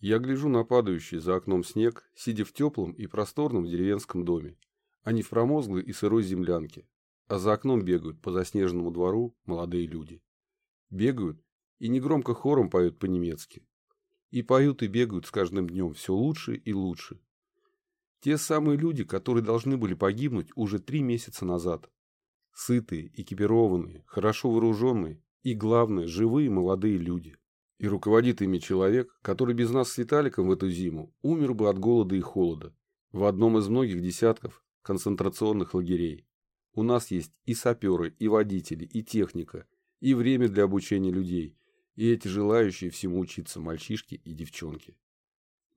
Я гляжу на падающий за окном снег, сидя в теплом и просторном деревенском доме, а не в промозглой и сырой землянке, а за окном бегают по заснеженному двору молодые люди. Бегают и негромко хором поют по-немецки. И поют и бегают с каждым днем все лучше и лучше. Те самые люди, которые должны были погибнуть уже три месяца назад. Сытые, экипированные, хорошо вооруженные и, главное, живые молодые люди. И руководит ими человек, который без нас с Виталиком в эту зиму умер бы от голода и холода в одном из многих десятков концентрационных лагерей. У нас есть и саперы, и водители, и техника, и время для обучения людей, и эти желающие всему учиться мальчишки и девчонки.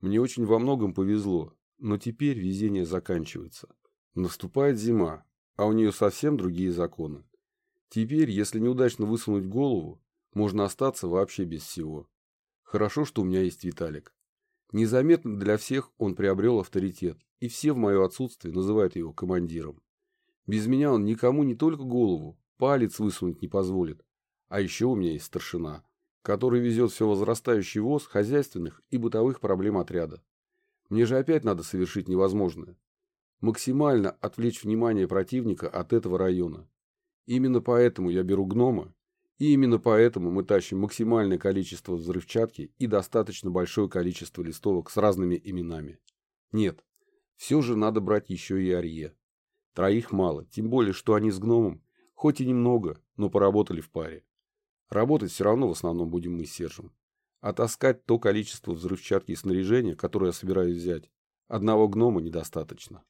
Мне очень во многом повезло, но теперь везение заканчивается. Наступает зима, а у нее совсем другие законы. Теперь, если неудачно высунуть голову, можно остаться вообще без всего. Хорошо, что у меня есть Виталик. Незаметно для всех он приобрел авторитет, и все в мое отсутствие называют его командиром. Без меня он никому не только голову, палец высунуть не позволит. А еще у меня есть старшина, который везет все возрастающий воз хозяйственных и бытовых проблем отряда. Мне же опять надо совершить невозможное. Максимально отвлечь внимание противника от этого района. Именно поэтому я беру гнома и именно поэтому мы тащим максимальное количество взрывчатки и достаточно большое количество листовок с разными именами. Нет, все же надо брать еще и Арье. Троих мало, тем более, что они с гномом, хоть и немного, но поработали в паре. Работать все равно в основном будем мы с Сержем. А таскать то количество взрывчатки и снаряжения, которое я собираюсь взять, одного гнома недостаточно.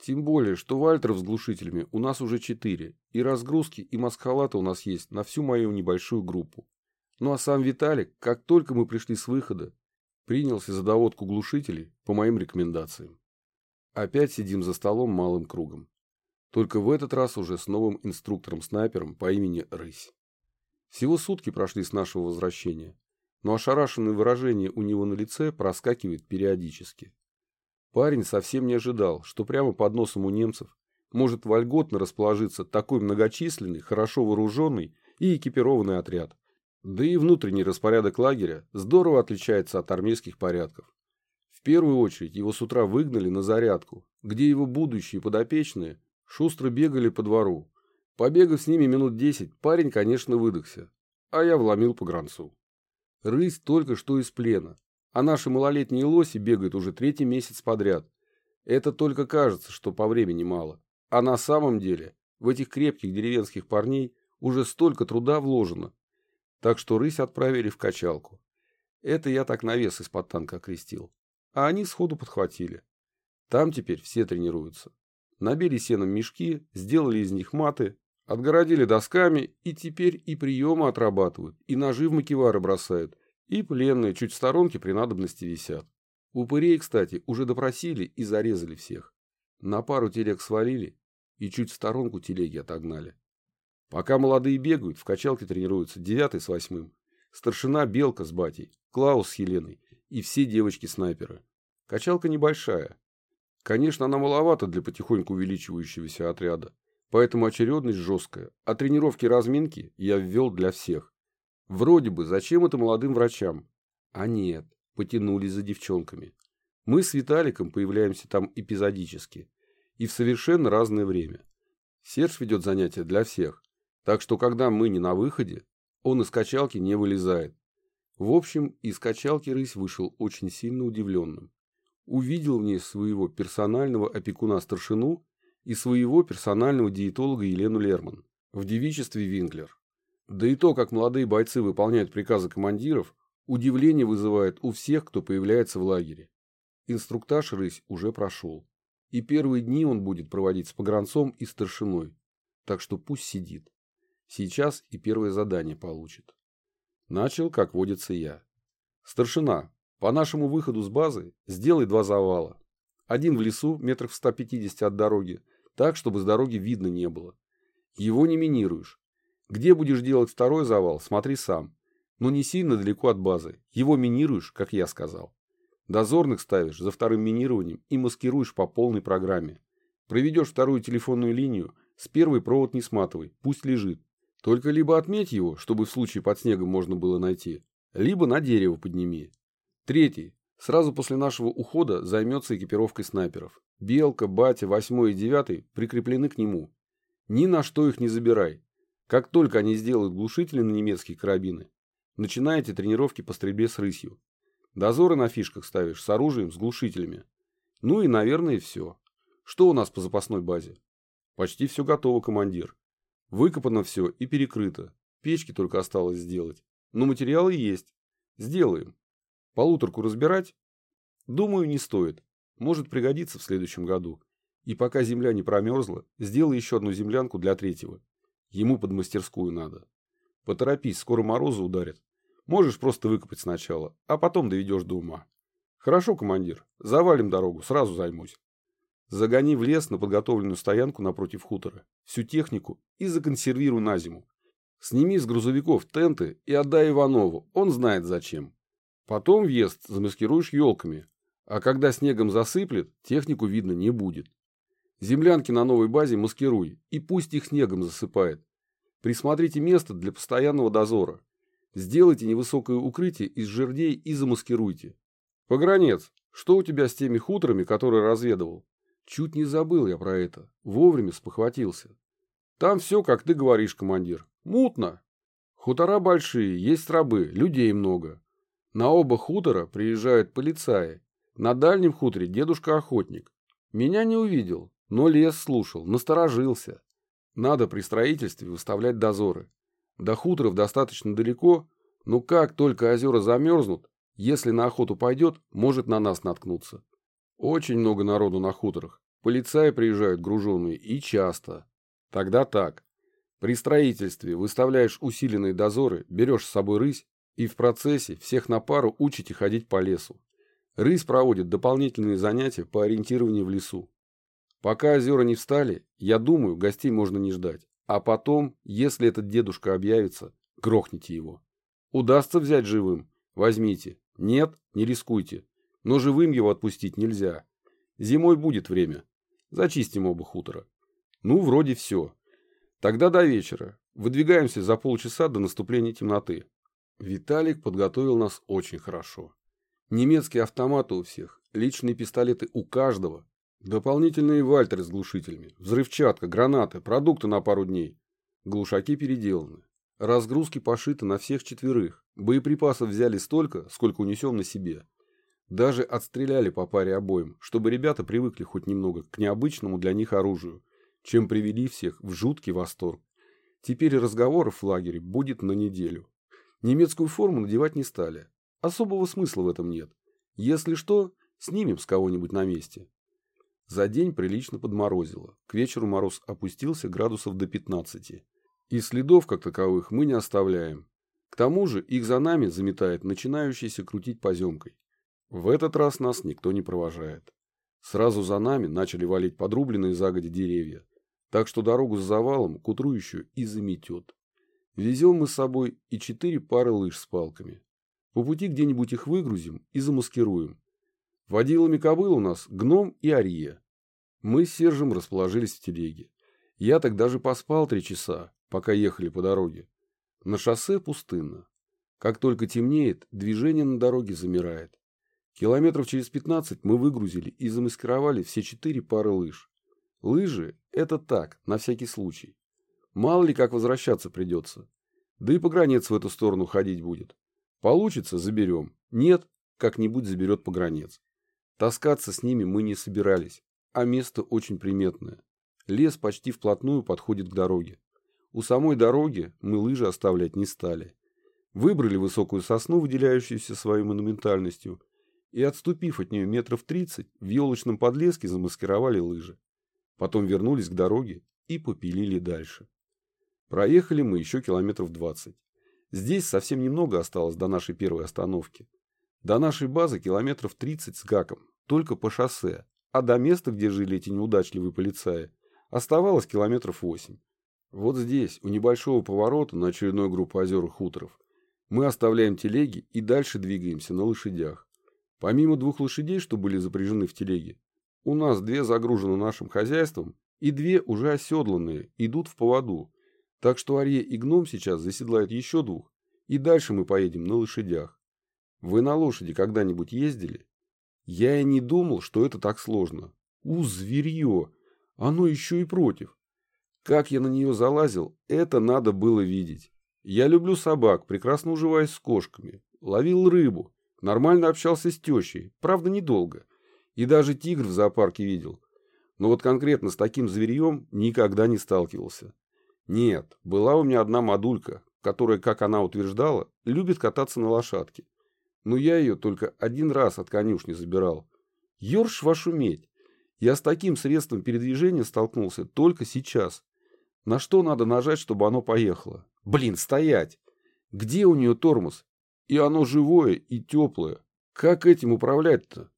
Тем более, что Вальтеров с глушителями у нас уже четыре, и разгрузки и маскалаты у нас есть на всю мою небольшую группу. Ну а сам Виталик, как только мы пришли с выхода, принялся за доводку глушителей по моим рекомендациям. Опять сидим за столом малым кругом. Только в этот раз уже с новым инструктором-снайпером по имени Рысь. Всего сутки прошли с нашего возвращения, но ошарашенное выражение у него на лице проскакивает периодически. Парень совсем не ожидал, что прямо под носом у немцев может вольготно расположиться такой многочисленный, хорошо вооруженный и экипированный отряд. Да и внутренний распорядок лагеря здорово отличается от армейских порядков. В первую очередь его с утра выгнали на зарядку, где его будущие подопечные шустро бегали по двору. Побегав с ними минут десять, парень, конечно, выдохся, а я вломил по гранцу. Рысь только что из плена, а наши малолетние лоси бегают уже третий месяц подряд. Это только кажется, что по времени мало. А на самом деле в этих крепких деревенских парней уже столько труда вложено. Так что рысь отправили в качалку. Это я так навес из-под танка окрестил. А они сходу подхватили. Там теперь все тренируются. Набили сеном мешки, сделали из них маты, отгородили досками и теперь и приемы отрабатывают, и ножи в макевары бросают, и пленные чуть в сторонке при надобности висят. Упырей, кстати, уже допросили и зарезали всех. На пару телег свалили и чуть в сторонку телеги отогнали. Пока молодые бегают, в качалке тренируются девятый с восьмым. Старшина Белка с батей, Клаус с Еленой и все девочки-снайперы. Качалка небольшая. Конечно, она маловата для потихоньку увеличивающегося отряда, поэтому очередность жесткая, а тренировки разминки я ввел для всех. Вроде бы, зачем это молодым врачам? А нет, потянулись за девчонками. Мы с Виталиком появляемся там эпизодически и в совершенно разное время. Серж ведет занятия для всех, так что когда мы не на выходе, он из качалки не вылезает. В общем, из качалки рысь вышел очень сильно удивленным. Увидел в ней своего персонального опекуна-старшину и своего персонального диетолога Елену Лерман в девичестве Винклер. Да и то, как молодые бойцы выполняют приказы командиров, удивление вызывает у всех, кто появляется в лагере. Инструктаж рысь уже прошел. И первые дни он будет проводить с погранцом и старшиной. Так что пусть сидит. Сейчас и первое задание получит. Начал, как водится я. Старшина, по нашему выходу с базы сделай два завала. Один в лесу, метров в 150 от дороги, так, чтобы с дороги видно не было. Его не минируешь, где будешь делать второй завал, смотри сам. Но не сильно далеко от базы. Его минируешь, как я сказал. Дозорных ставишь за вторым минированием и маскируешь по полной программе. Проведешь вторую телефонную линию, с первой провод не сматывай, пусть лежит. Только либо отметь его, чтобы в случае под снегом можно было найти, либо на дерево подними. Третий. Сразу после нашего ухода займется экипировкой снайперов. Белка, Батя, Восьмой и Девятый прикреплены к нему. Ни на что их не забирай. Как только они сделают глушители на немецкие карабины, начинаете тренировки по стрельбе с рысью. Дозоры на фишках ставишь с оружием, с глушителями. Ну и, наверное, все. Что у нас по запасной базе? Почти все готово, командир. Выкопано все и перекрыто. Печки только осталось сделать. Но материалы есть. Сделаем. Полуторку разбирать? Думаю, не стоит. Может пригодиться в следующем году. И пока земля не промерзла, сделай еще одну землянку для третьего. Ему под мастерскую надо. Поторопись, скоро морозы ударят. Можешь просто выкопать сначала, а потом доведешь до ума. Хорошо, командир, завалим дорогу, сразу займусь. Загони в лес на подготовленную стоянку напротив хутора всю технику и законсервируй на зиму. Сними с грузовиков тенты и отдай Иванову, он знает зачем. Потом въезд замаскируешь елками, а когда снегом засыплет, технику видно не будет. Землянки на новой базе маскируй, и пусть их снегом засыпает. Присмотрите место для постоянного дозора. Сделайте невысокое укрытие из жердей и замаскируйте. Погранец, что у тебя с теми хуторами, которые разведывал? Чуть не забыл я про это. Вовремя спохватился. Там все, как ты говоришь, командир. Мутно. Хутора большие, есть рабы, людей много. На оба хутора приезжают полицаи. На дальнем хуторе дедушка-охотник. Меня не увидел, но лес слушал, насторожился. Надо при строительстве выставлять дозоры. До хуторов достаточно далеко, но как только озера замерзнут, если на охоту пойдет, может на нас наткнуться. Очень много народу на хуторах. Полицаи приезжают груженные и часто. Тогда так. При строительстве выставляешь усиленные дозоры, берешь с собой рысь и в процессе всех на пару учите ходить по лесу. Рысь проводит дополнительные занятия по ориентированию в лесу. Пока озера не встали, я думаю, гостей можно не ждать. А потом, если этот дедушка объявится, грохните его. Удастся взять живым? Возьмите. Нет, не рискуйте. Но живым его отпустить нельзя. Зимой будет время. Зачистим оба хутора. Ну, вроде все. Тогда до вечера. Выдвигаемся за полчаса до наступления темноты. Виталик подготовил нас очень хорошо. Немецкие автоматы у всех, личные пистолеты у каждого, дополнительные вальтеры с глушителями, взрывчатка, гранаты, продукты на пару дней. Глушаки переделаны. Разгрузки пошиты на всех четверых. Боеприпасов взяли столько, сколько унесем на себе. Даже отстреляли по паре обоим, чтобы ребята привыкли хоть немного к необычному для них оружию, чем привели всех в жуткий восторг. Теперь разговоров в лагере будет на неделю. Немецкую форму надевать не стали. Особого смысла в этом нет. Если что, снимем с кого-нибудь на месте. За день прилично подморозило. К вечеру мороз опустился градусов до 15. И следов, как таковых, мы не оставляем. К тому же их за нами заметает начинающийся крутить поземкой. В этот раз нас никто не провожает. Сразу за нами начали валить подрубленные загоди деревья, так что дорогу с завалом к утру еще и заметет. Везем мы с собой и четыре пары лыж с палками. По пути где-нибудь их выгрузим и замаскируем. Водилами кобыл у нас гном и ария. Мы с Сержем расположились в телеге. Я так даже поспал три часа, пока ехали по дороге. На шоссе пустынно. Как только темнеет, движение на дороге замирает. Километров через 15 мы выгрузили и замаскировали все четыре пары лыж. Лыжи – это так, на всякий случай. Мало ли как возвращаться придется. Да и погранец в эту сторону ходить будет. Получится – заберем. Нет – как-нибудь заберет погранец. Таскаться с ними мы не собирались, а место очень приметное. Лес почти вплотную подходит к дороге. У самой дороги мы лыжи оставлять не стали. Выбрали высокую сосну, выделяющуюся своей монументальностью, и, отступив от нее метров тридцать, в елочном подлеске замаскировали лыжи. Потом вернулись к дороге и попилили дальше. Проехали мы еще километров двадцать. Здесь совсем немного осталось до нашей первой остановки. До нашей базы километров тридцать с гаком, только по шоссе, а до места, где жили эти неудачливые полицаи, оставалось километров восемь. Вот здесь, у небольшого поворота на очередной группу озер и хуторов, мы оставляем телеги и дальше двигаемся на лошадях. Помимо двух лошадей, что были запряжены в телеге, у нас две загружены нашим хозяйством и две уже оседланные, идут в поводу. Так что Арье и Гном сейчас заседлают еще двух, и дальше мы поедем на лошадях. Вы на лошади когда-нибудь ездили? Я и не думал, что это так сложно. У, зверье! Оно еще и против. Как я на нее залазил, это надо было видеть. Я люблю собак, прекрасно уживаюсь с кошками. Ловил рыбу. Нормально общался с тещей. Правда, недолго. И даже тигр в зоопарке видел. Но вот конкретно с таким зверьем никогда не сталкивался. Нет, была у меня одна модулька, которая, как она утверждала, любит кататься на лошадке. Но я ее только один раз от конюшни забирал. Ёрш вашу медь. Я с таким средством передвижения столкнулся только сейчас. На что надо нажать, чтобы оно поехало? Блин, стоять! Где у нее тормоз? И оно живое и теплое. Как этим управлять-то?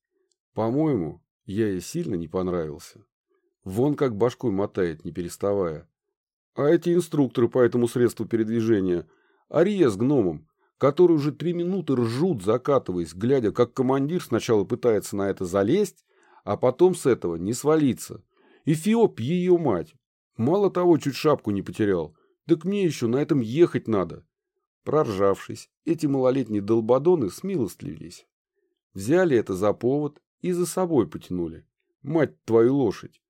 По-моему, я ей сильно не понравился. Вон как башкой мотает, не переставая. А эти инструкторы по этому средству передвижения, Ария с гномом, которые уже три минуты ржут, закатываясь, глядя, как командир сначала пытается на это залезть, а потом с этого не свалиться. Эфиоп ее мать. Мало того, чуть шапку не потерял, так мне еще на этом ехать надо. Проржавшись, эти малолетние долбодоны смилостливились. Взяли это за повод и за собой потянули. Мать твою лошадь.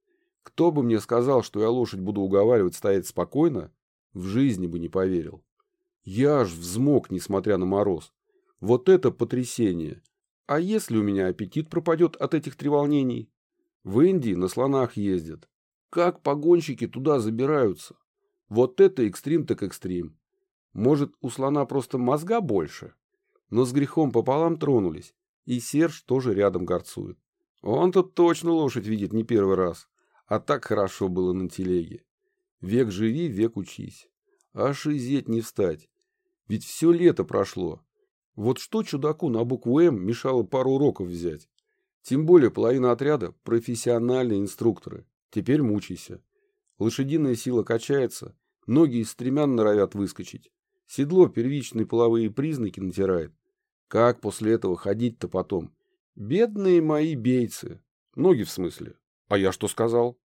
Кто бы мне сказал, что я лошадь буду уговаривать стоять спокойно, в жизни бы не поверил. Я аж взмок, несмотря на мороз. Вот это потрясение. А если у меня аппетит пропадет от этих треволнений? В Индии на слонах ездят. Как погонщики туда забираются? Вот это экстрим так экстрим. Может, у слона просто мозга больше? Но с грехом пополам тронулись. И Серж тоже рядом горцует. Он-то точно лошадь видит не первый раз. А так хорошо было на телеге. Век живи, век учись. Аж изеть не встать. Ведь все лето прошло. Вот что чудаку на букву «М» мешало пару уроков взять? Тем более половина отряда – профессиональные инструкторы. Теперь мучайся. Лошадиная сила качается, ноги из стремян норовят выскочить. Седло первичные половые признаки натирает. Как после этого ходить-то потом? Бедные мои бейцы. Ноги в смысле. А я что сказал?